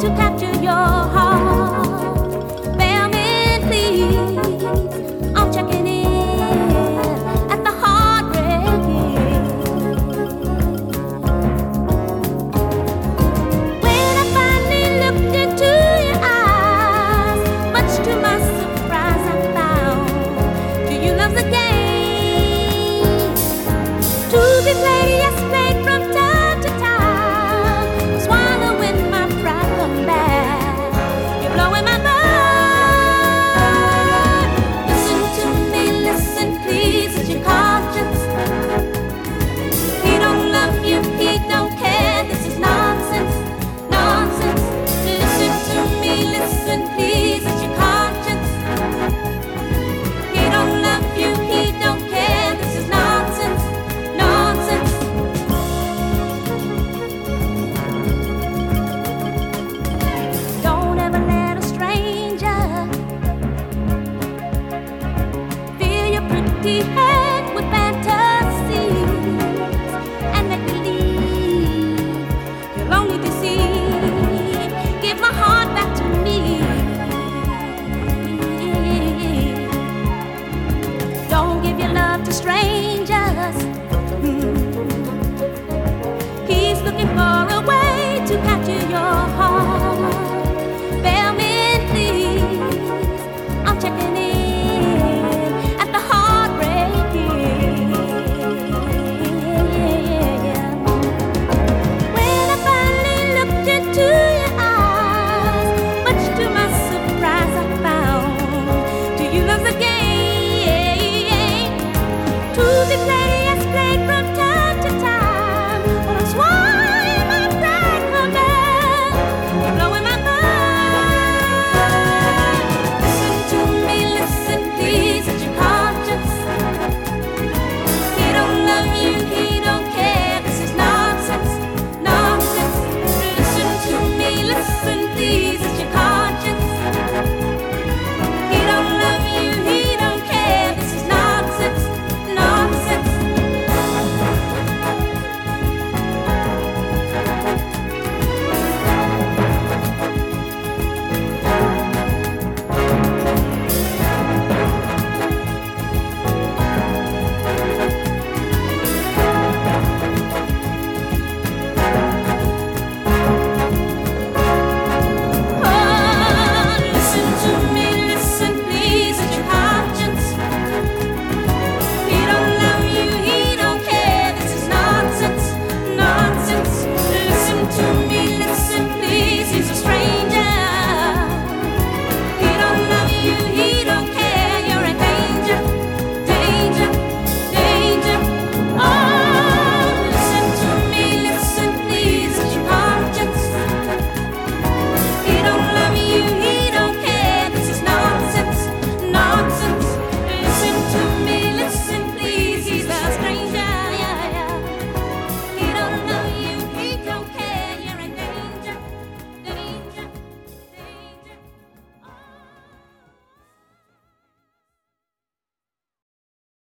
to capture your heart. with fantasies and make believe you'll only. Give my heart back to me. Don't give your love to strangers. Mm. He's looking for a way. the place.